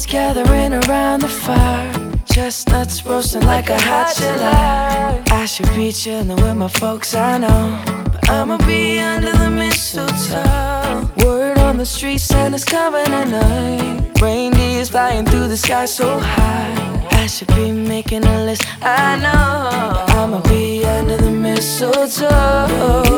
Everyone's gathering around the fire. Chestnuts roasting like a hot July. I should be chilling with my folks, I know. But I'ma be under the mistletoe. Word on the street, Santa's coming tonight. Reindeer's flying through the sky so high. I should be making a list, I know. But I'ma be under the mistletoe.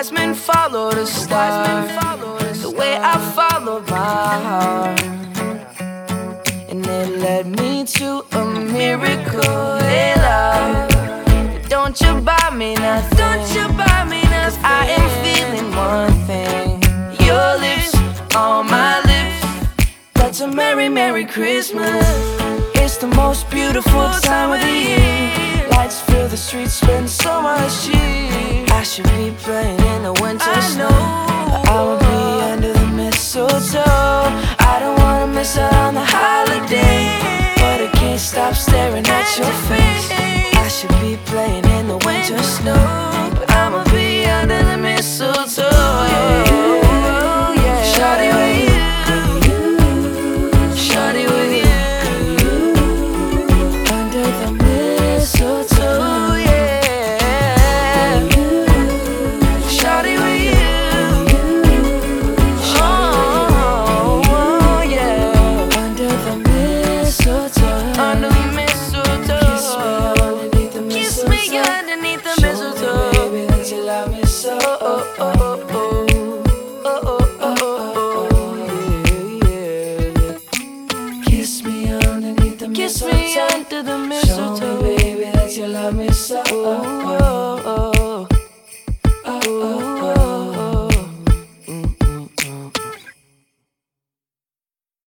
Wise men follow the star. The way I followed my heart. And it led me to a miracle. Hey, love. Don't you buy me nothing. Don't you buy me nothing. I am feeling one thing. Your lips on my lips. That's a merry, merry Christmas. It's the most beautiful time of the year. Lights fill the streets, spend so much cheer. I should be playing in the winter snow. But I will be under the mistletoe. I don't wanna miss out on the holiday. But I can't stop staring at your face. the mistletoe. Kiss me underneath the mistletoe. Kiss me underneath the baby, that you love me so. Oh, oh, oh, oh. Kiss me under the mistletoe.